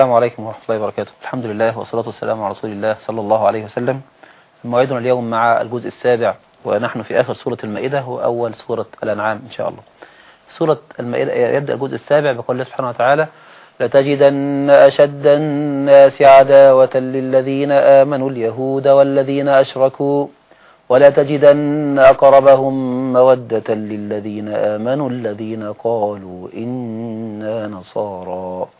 السلام عليكم ورحمة الله وبركاته. الحمد لله والصلاة والسلام على رسول الله صلى الله عليه وسلم. موعدنا اليوم مع الجزء السابع ونحن في آخر سورة المائدة وأول سورة الأنعام إن شاء الله. سورة المائدة يبدأ الجزء السابع بقول الله سبحانه وتعالى لتجدن أشد الناس عداوة للذين آمنوا اليهود والذين أشركوا ولا تجدن أقربهم مودة للذين آمنوا الذين قالوا إنا نصارى.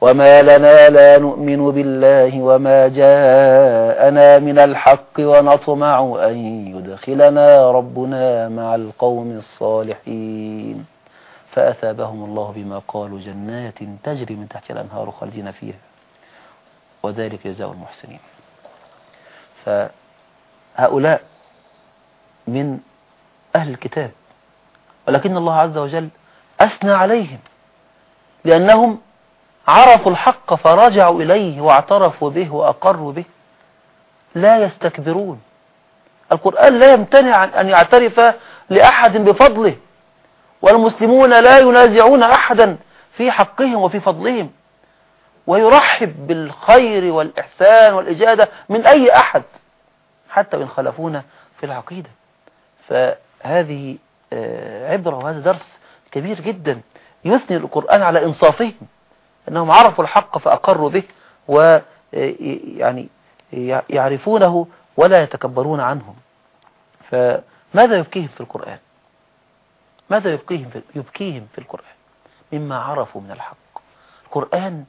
وما لنا لا نؤمن بالله وما جاءنا من الحق ونطمع أن يدخلنا ربنا مع القوم الصالحين فأثابهم الله بما قالوا جنات تجري من تحت الأنهار خالدين فيها وذلك جزاء المحسنين فهؤلاء من أهل الكتاب ولكن الله عز وجل أثنى عليهم لأنهم عرفوا الحق فرجعوا إليه واعترفوا به وأقروا به. لا يستكبرون. القرآن لا يمتنع أن يعترف لأحد بفضله. والمسلمون لا ينازعون أحدا في حقهم وفي فضلهم. ويرحب بالخير والإحسان والإجادة من أي أحد حتى وإن خلفونا في العقيدة. فهذه عبرة وهذا درس كبير جدا يثني القرآن على إنصافهم. أنهم عرفوا الحق فأقروا به ويعني يعرفونه ولا يتكبرون عنهم. فماذا يبكيهم في القرآن؟ ماذا يبكيهم في, يبكيهم في القرآن؟ مما عرفوا من الحق. القرآن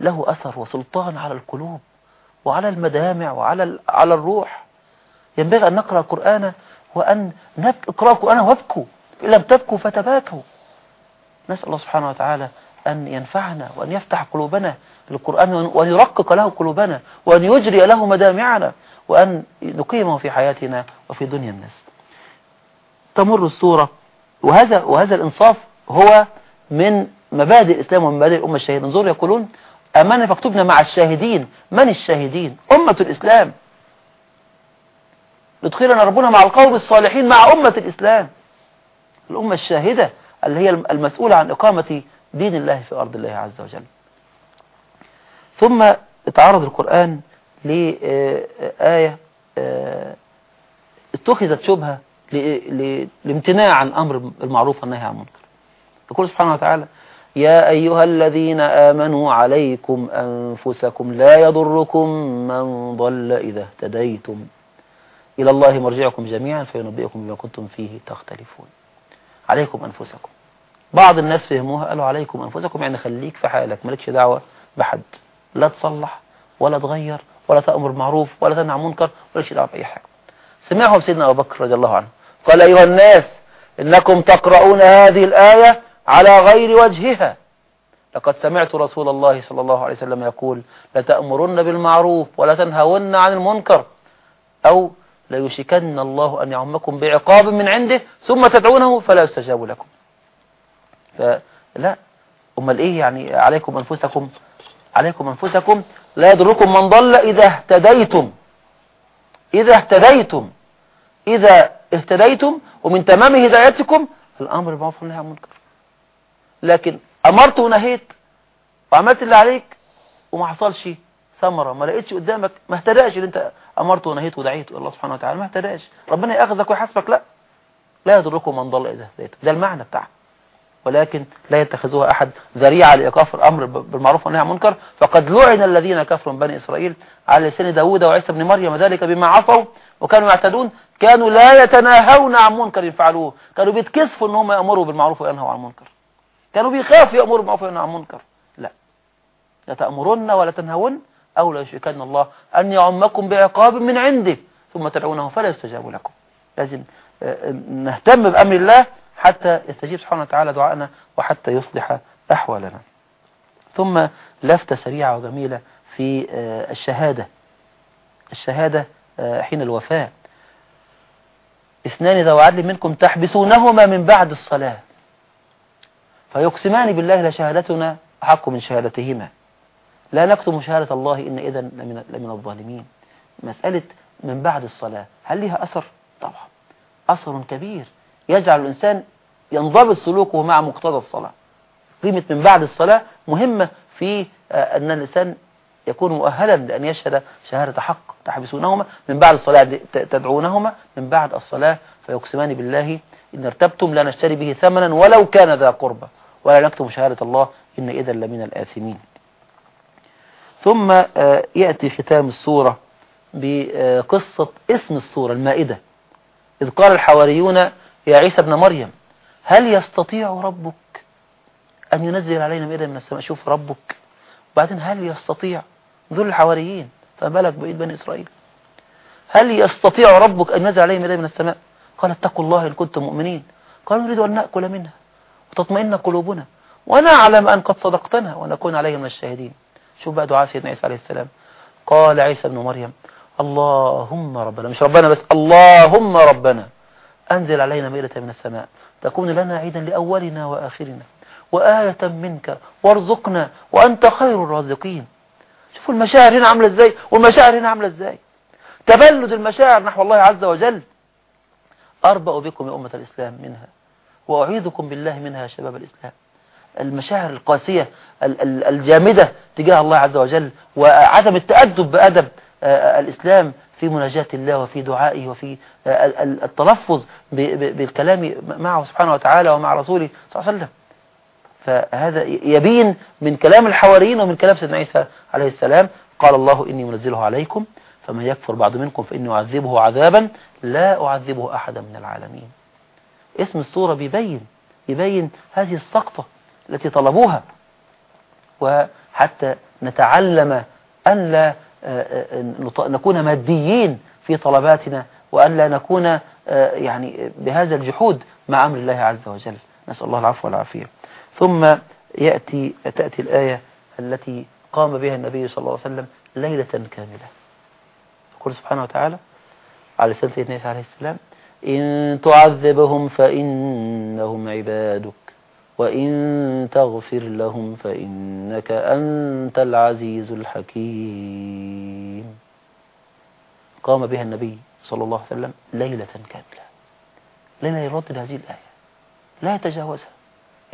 له أثر وسلطان على القلوب وعلى المدامع وعلى على الروح. ينبغي أن نقرأ القرآن وأن نقرأ القرآن وابكوا. إن لم تبكوا فتباكوا. نسأل الله سبحانه وتعالى أن ينفعنا وأن يفتح قلوبنا للقرآن وأن يرقق له قلوبنا وأن يجري له مدامعنا وأن نقيمه في حياتنا وفي دنيا الناس. تمر السورة وهذا وهذا الإنصاف هو من مبادئ الإسلام ومبادئ الأمة الشهيدة انظروا يقولون أمانا فاكتبنا مع الشاهدين. من الشاهدين؟ أمة الإسلام. يدخلنا ربنا مع القوم الصالحين مع أمة الإسلام. الأمة الشاهدة اللي هي المسؤولة عن إقامة دين الله في أرض الله عز وجل. ثم اتعرض القرآن لآية اتخذت شبهة لامتناع عن أمر المعروف والنهي عن المنكر. يقول سبحانه وتعالى يا أيها الذين آمنوا عليكم أنفسكم لا يضركم من ضل إذا اهتديتم. إلى الله مرجعكم جميعا فينبئكم بما كنتم فيه تختلفون. عليكم أنفسكم. بعض الناس فهموها قالوا عليكم أنفسكم يعني خليك في حالك مالكش دعوة بحد. لا تصلح ولا تغير ولا تأمر معروف ولا تنهى منكر ولا دعوة بأي حاجة. سمعهم سيدنا أبو بكر رضي الله عنه. قال أيها الناس إنكم تقرؤون هذه الآية على غير وجهها. لقد سمعت رسول الله صلى الله عليه وسلم يقول لتأمرن بالمعروف ولا تنهون عن المنكر. أو ليشكن الله أن يعمكم بعقاب من عنده ثم تدعونه فلا يستجاب لكم. فلا. أمال إيه يعني عليكم أنفسكم؟ عليكم أنفسكم لا يضركم من ضل إذا اهتديتم. إذا اهتديتم. إذا اهتديتم ومن تمام هدايتكم الأمر بالمعروف والنهي عن المنكر لكن أمرت ونهيت وعملت اللي عليك وما حصلش ثمرة. ما لقيتش قدامك ما اهتداش اللي أنت أمرت ونهيت ودعيت. الله سبحانه وتعالى ما اهتداش. ربنا يأخذك ويحاسبك. لا. لا يضركم من ضل إذا اهتديتم. ده المعنى بتاعه. ولكن لا يتخذوها أحد ذريعة لإيقاف الأمر بالمعروف والنهي عن المنكر. فقد لعن الذين كفروا من بني إسرائيل على لسان داوود وعيسى بن مريم ذلك بما عصوا وكانوا يعتدون. كانوا لا يتناهون عن منكر يفعلوه كانوا بيتكسفوا إن هم يأمروا بالمعروف وينهوا عن المنكر. كانوا بيخافوا يأمروا بالمعروف وينهوا عن المنكر. لا. لا تأمرن ولا تنهون. أو لا يشركن الله أن يعمكم بعقاب من عنده. ثم تدعونه فلا يستجاب لكم. لازم نهتم بأمر الله حتى يستجيب سبحانه وتعالى دعائنا وحتى يصلح أحوالنا. ثم لفتة سريعة وجميلة في الشهادة. الشهادة حين الوفاة. اثنان ذو عدل منكم تحبسونهما من بعد الصلاة. فيقسمان بالله لشهادتنا أحق من شهادتهما. لا نكتم شهادة الله إن إذا لمن الظالمين. مسألة من بعد الصلاة هل لها أثر؟ طبعا. أثر كبير. يجعل الإنسان ينضبط سلوكه مع مقتضى الصلاة. قيمة من بعد الصلاة مهمة في آه، أن الإنسان يكون مؤهلا لأن يشهد شهادة حق تحبسونهما. من بعد الصلاة تدعونهما. من بعد الصلاة فيقسمان بالله إن ارتبتم لا نشتري به ثمنا ولو كان ذا قربة ولا نكتم شهادة الله إن إذا لمن الآثمين. ثم آه، يأتي ختام السورة بقصة اسم السورة المائدة. إذ قال الحواريون يا عيسى ابن مريم هل يستطيع ربك أن ينزل علينا مائدة من السماء؟ شوف ربك. وبعدين هل يستطيع؟ ذل الحواريين. فبلغ بإيد بني إسرائيل؟ هل يستطيع ربك أن ينزل عليهم مائدة من السماء؟ قال اتقوا الله إن كنتم مؤمنين. قالوا نريد أن نأكل منها وتطمئن قلوبنا ونعلم أن قد صدقتنا ونكون عليهم من الشاهدين. شوف بقى دعاء سيدنا عيسى عليه السلام. قال عيسى بن مريم اللهم ربنا مش ربنا بس اللهم ربنا. أنزل علينا مائدة من السماء. تكون لنا عيدا لأولنا وآخرنا. وآية منك وارزقنا وأنت خير الرازقين. شوفوا المشاعر هنا عاملة إزاي؟ والمشاعر هنا عاملة إزاي؟ تبلد المشاعر نحو الله عز وجل. أربأ بكم يا أمة الإسلام منها وأعيذكم بالله منها يا شباب الإسلام. المشاعر القاسية الجامدة تجاه الله عز وجل وعدم التأدب بأدب آه، الإسلام. في مناجاة الله وفي دعائه وفي آه، التلفظ بالكلام معه سبحانه وتعالى ومع رسوله صلى الله عليه وسلم. فهذا يبين من كلام الحواريين ومن كلام سيدنا عيسى عليه السلام قال الله إني منزله عليكم فمن يكفر بعض منكم فإني أعذبه عذابا لا أعذبه أحدا من العالمين. اسم الصورة بيبين يبين هذه السقطة التي طلبوها. وحتى نتعلم أن لا نكون ماديين في طلباتنا وأن لا نكون آه، يعني بهذا الجحود مع أمر الله عز وجل. نسأل الله العفو والعافية. ثم يأتي تأتي الآية التي قام بها النبي صلى الله عليه وسلم ليلة كاملة. يقول سبحانه وتعالى على سنة سيدنا عليه السلام إن تعذبهم فإنهم عبادك. وإن تغفر لهم فإنك أنت العزيز الحكيم. قام بها النبي صلى الله عليه وسلم ليلة كاملة. ليلة يردد هذه الآية. لا يتجاوزها.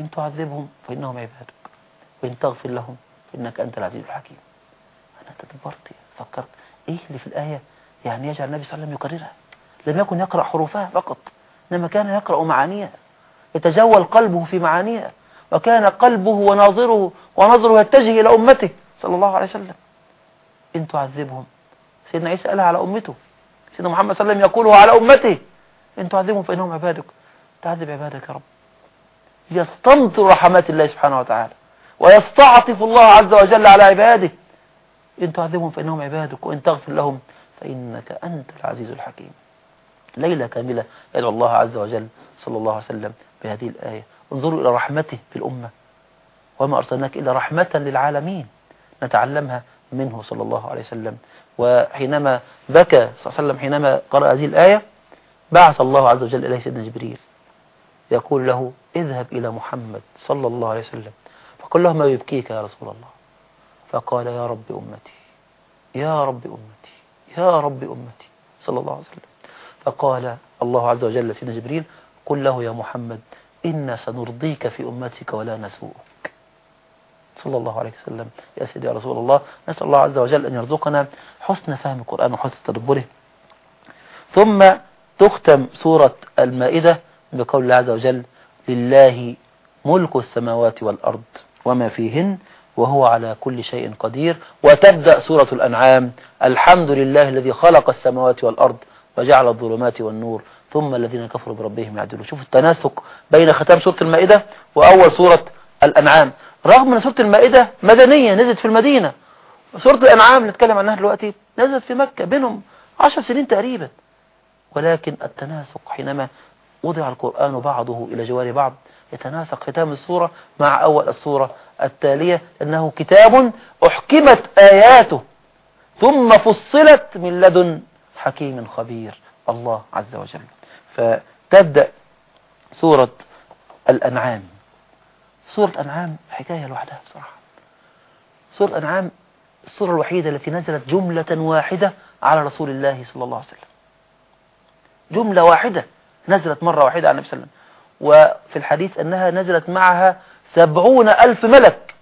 إن تعذبهم فإنهم عبادك. وإن تغفر لهم فإنك أنت العزيز الحكيم. أنا تدبرت فكرت. إيه اللي في الآية؟ يعني يجعل النبي صلى الله عليه وسلم يكررها. لم يكن يقرأ حروفها فقط إنما كان يقرأ معانيها. يتجول قلبه في معانيها وكان قلبه وناظره ونظره يتجه إلى أمته صلى الله عليه وسلم. إن تعذبهم. سيدنا عيسى قالها على أمته. سيدنا محمد صلى الله عليه وسلم يقوله على أمته. إن تعذبهم فإنهم عبادك. تعذب عبادك يا رب. يستمطر رحمات الله سبحانه وتعالى. ويستعطف الله عز وجل على عباده. إن تعذبهم فإنهم عبادك. وإن تغفر لهم فإنك أنت العزيز الحكيم. ليلة كاملة يدعو الله عز وجل صلى الله عليه وسلم بهذه الآية. انظروا إلى رحمته في الأمة. وما أرسلناك إلا رحمة للعالمين. نتعلمها منه صلى الله عليه وسلم. وحينما بكى صلى الله عليه وسلم حينما قرأ هذه الآية بعث الله عز وجل إليه سيدنا جبريل. يقول له اذهب إلى محمد صلى الله عليه وسلم. فقل له ما يبكيك يا رسول الله؟ فقال يا رب أمتي يا رب أمتي يا رب أمتي صلى الله عليه وسلم. فقال الله عز وجل سيدنا جبريل قل له يا محمد إنا سنرضيك في أمتك ولا نسوءك. صلى الله عليه وسلم. يا سيدي يا رسول الله نسأل الله عز وجل أن يرزقنا حسن فهم القرآن وحسن تدبره. ثم تختم سورة المائدة بقول الله عز وجل لله ملك السماوات والأرض وما فيهن وهو على كل شيء قدير. وتبدأ سورة الأنعام الحمد لله الذي خلق السماوات والأرض وجعل الظلمات والنور ثم الذين كفروا بربهم يعدلون. شوف التناسق بين ختام سورة المائدة وأول سورة الأنعام. رغم أن سورة المائدة مدنية نزلت في المدينة سورة الأنعام نتكلم عنها دلوقتي نزلت في مكة بينهم عشر سنين تقريبا. ولكن التناسق حينما وضع القرآن بعضه إلى جوار بعض يتناسق ختام السورة مع أول السورة التالية أنه كتاب أحكمت آياته ثم فصلت من لدن حكيم خبير الله عز وجل. فتبدأ سورة الأنعام. سورة الأنعام حكاية لوحدها بصراحة. سورة الأنعام السورة الوحيدة التي نزلت جملة واحدة على رسول الله صلى الله عليه وسلم. جملة واحدة نزلت مرة واحدة على النبي صلى الله عليه وسلم. وفي الحديث أنها نزلت معها سبعون ألف ملك.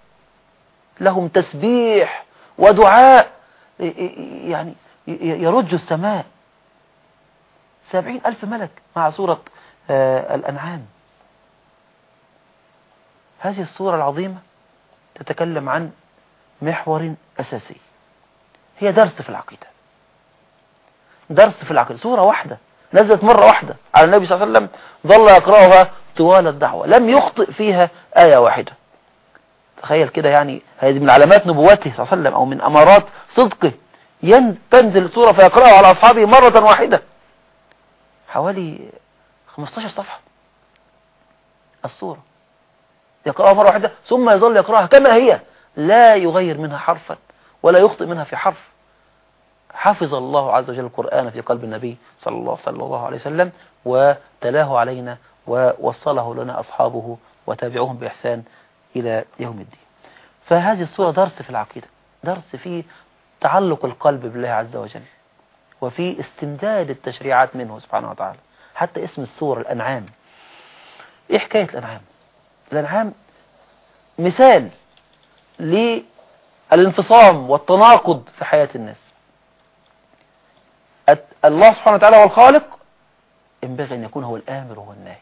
لهم تسبيح ودعاء. يعني يرج السماء. سبعين ألف ملك مع سورة آه، الأنعام. هذه الصورة العظيمة تتكلم عن محور أساسي. هي درس في العقيدة. درس في العقيدة. سورة واحدة. نزلت مرة واحدة على النبي صلى الله عليه وسلم. ظل يقرأها طوال الدعوة. لم يخطئ فيها آية واحدة. تخيل كده يعني هذه من علامات نبوته صلى الله عليه وسلم أو من أمارات صدقه. تنزل السورة فيقرأها على أصحابه مرة واحدة. حوالي 15 صفحة. السورة يقرأها مرة واحدة ثم يظل يقرأها كما هي. لا يغير منها حرفا ولا يخطئ منها في حرف. حفظ الله عز وجل القرآن في قلب النبي صلى الله, صلى الله عليه وسلم وتلاه علينا ووصله لنا أصحابه وتابعوهم بإحسان إلى يوم الدين. فهذه الصورة درس في العقيدة درس في تعلق القلب بالله عز وجل. وفي استمداد التشريعات منه سبحانه وتعالى. حتى اسم السورة الأنعام. إيه حكاية الأنعام؟ الأنعام مثال للانفصام والتناقض في حياة الناس. الله سبحانه وتعالى هو الخالق. ينبغي أن يكون هو الآمر وهو الناهي.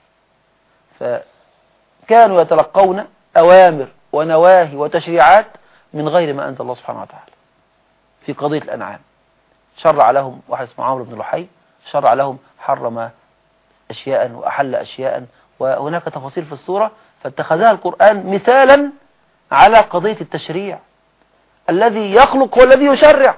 فكانوا يتلقون أوامر ونواهي وتشريعات من غير ما أنزل الله سبحانه وتعالى. في قضية الأنعام. شرع لهم واحد اسمه عمرو بن لحي شرع لهم حرم أشياء وأحل أشياء وهناك تفاصيل في الصورة فاتخذها القرآن مثالا على قضية التشريع. الذي يخلق هو الذي يشرع.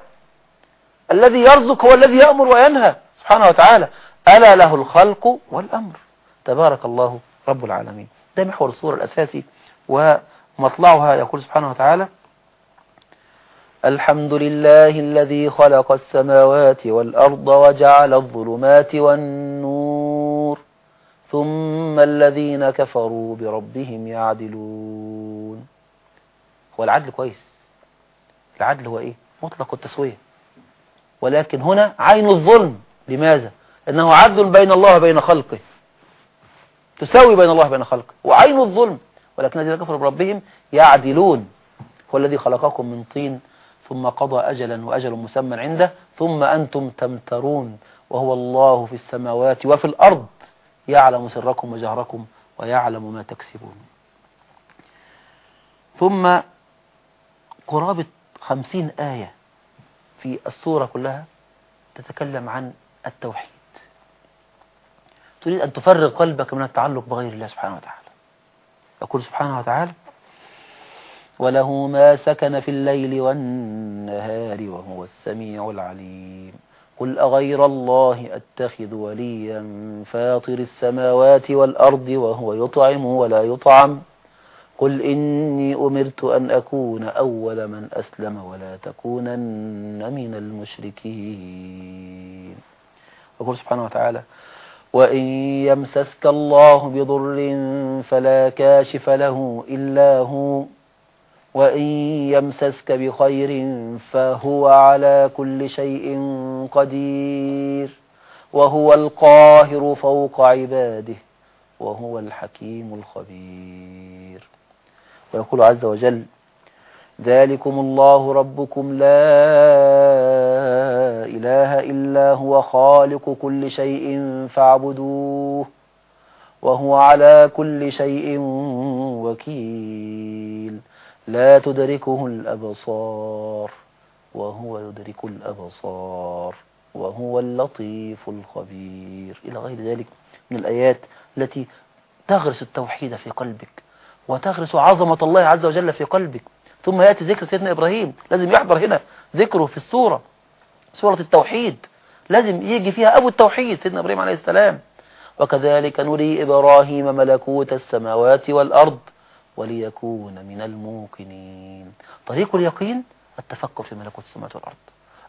الذي يرزق هو الذي يأمر وينهى. سبحانه وتعالى ألا له الخلق والأمر. تبارك الله رب العالمين. ده محور الصورة الأساسي ومطلعها يقول سبحانه وتعالى الحمد لله الذي خلق السماوات والأرض وجعل الظلمات والنور ثم الذين كفروا بربهم يعدلون. هو العدل كويس؟ العدل هو إيه؟ مطلق التسوية. ولكن هنا عين الظلم. لماذا؟ انه عدل بين الله وبين خلقه. تساوي بين الله وبين خلقه. وعين الظلم. ولكن الذين كفروا بربهم يعدلون. هو الذي خلقكم من طين ثم قضى أجلا وأجل مسمى عنده ثم أنتم تمترون وهو الله في السماوات وفي الأرض. يعلم سركم وجهركم ويعلم ما تكسبون. ثم قرابة خمسين آية في السورة كلها تتكلم عن التوحيد. تريد أن تفرغ قلبك من التعلق بغير الله سبحانه وتعالى. يقول سبحانه وتعالى وله ما سكن في الليل والنهار وهو السميع العليم. قل أغير الله أتخذ وليا فاطر السماوات والأرض وهو يطعم ولا يطعم. قل إني أمرت أن أكون أول من أسلم ولا تكونن من المشركين. يقول سبحانه وتعالى وإن يمسسك الله بضر فلا كاشف له إلا هو. وإن يمسسك بخير فهو على كل شيء قدير وهو القاهر فوق عباده وهو الحكيم الخبير. ويقول عز وجل ذلكم الله ربكم لا إله إلا هو خالق كل شيء فاعبدوه وهو على كل شيء وكيل. لا تدركه الأبصار وهو يدرك الأبصار وهو اللطيف الخبير. إلى غير ذلك من الآيات التي تغرس التوحيد في قلبك وتغرس عظمة الله عز وجل في قلبك. ثم يأتي ذكر سيدنا إبراهيم لازم يحضر هنا ذكره في السورة سورة التوحيد. لازم يجي فيها أبو التوحيد سيدنا إبراهيم عليه السلام. وكذلك نري إبراهيم ملكوت السماوات والأرض. وليكون من الموقنين. طريق اليقين التفكر في ملكوت السماوات والأرض.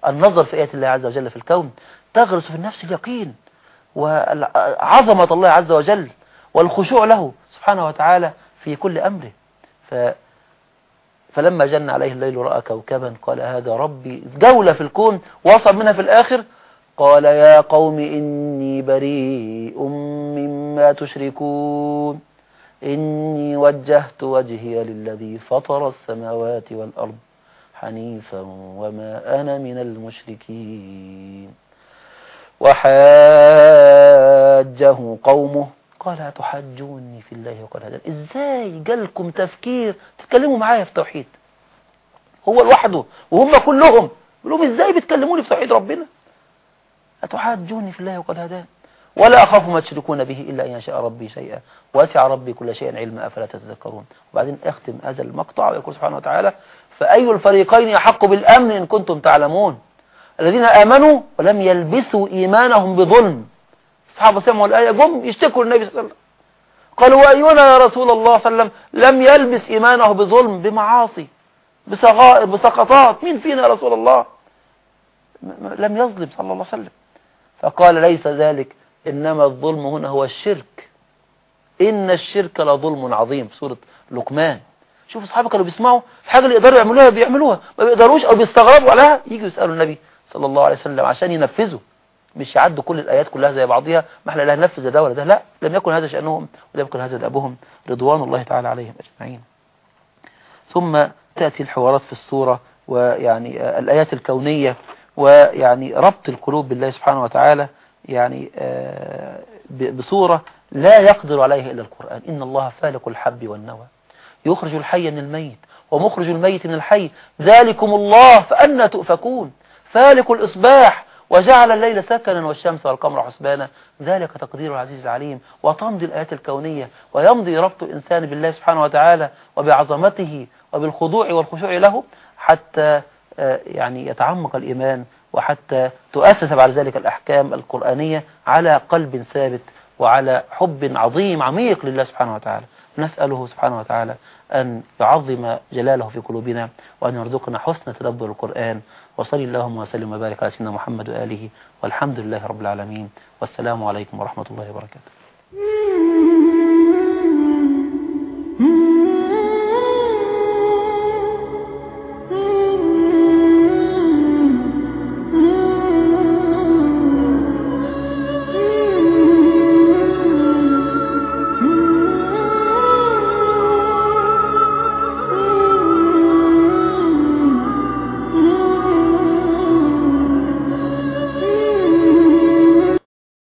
النظر في آيات الله عز وجل في الكون تغرس في النفس اليقين وعظمة الله عز وجل والخشوع له سبحانه وتعالى في كل أمره. ف فلما جن عليه الليل رأى كوكبا قال هذا ربي. جولة في الكون وصل منها في الآخر قال يا قوم إني بريء مما تشركون. إني وجهت وجهي للذي فطر السماوات والأرض حنيفا وما أنا من المشركين. وحاجه قومه قال أتحجوني في الله وقال هذا. إزاي جالكم تفكير؟ تتكلموا معايا في توحيد. هو لوحده وهم كلهم. لهم إزاي بتكلموني في توحيد ربنا؟ أتحاجوني في الله وقد هدان ولا أخاف ما تشركون به إلا أن يشاء ربي شيئا. واسع ربي كل شيء علما أفلا تتذكرون؟ وبعدين اختم هذا المقطع ويقول سبحانه وتعالى فأي الفريقين يحق بالأمن إن كنتم تعلمون؟ الذين آمنوا ولم يلبسوا إيمانهم بظلم. الصحابة سمعوا الآية جم يشتكوا النبي صلى الله عليه وسلم. قالوا وأينا يا رسول الله صلى الله عليه وسلم؟ لم يلبس إيمانه بظلم بمعاصي بصغائر بسقطات. مين فينا يا رسول الله؟ لم يظلم صلى الله عليه وسلم. فقال ليس ذلك. إنما الظلم هنا هو الشرك. إن الشرك لظلم عظيم. سورة لقمان. شوف الصحابة كانوا بيسمعوا الحاجة اللي يقدروا يعملوها بيعملوها. ما بيقدروش أو بيستغربوا عليها يجوا يسألوا النبي صلى الله عليه وسلم عشان ينفذوا. مش يعدوا كل الآيات كلها زي بعضها. ما إحنا لا ننفذ ده ولا ده. لا لم يكن هذا شأنهم ولم يكن هذا دأبهم. رضوان الله تعالى عليهم أجمعين. ثم تأتي الحوارات في الصورة ويعني الآيات الكونية ويعني ربط القلوب بالله سبحانه وتعالى. يعني آه، بصورة لا يقدر عليها إلا القرآن. إن الله فالق الحب والنوى. يخرج الحي من الميت ومخرج الميت من الحي. ذلكم الله فأنا تؤفكون. فالق الإصباح وجعل الليل سكنا والشمس والقمر حسبانا. ذلك تقدير العزيز العليم. وتمضي الآيات الكونية. ويمضي ربط الإنسان بالله سبحانه وتعالى وبعظمته وبالخضوع والخشوع له حتى آه، يعني يتعمق الإيمان وحتى تؤسس بعد ذلك الأحكام القرآنية على قلب ثابت وعلى حب عظيم عميق لله سبحانه وتعالى. نسأله سبحانه وتعالى أن يعظم جلاله في قلوبنا وأن يرزقنا حسن تدبر القرآن. وصلي اللهم وسلم وبارك على سيدنا محمد وآله والحمد لله رب العالمين. والسلام عليكم ورحمة الله وبركاته.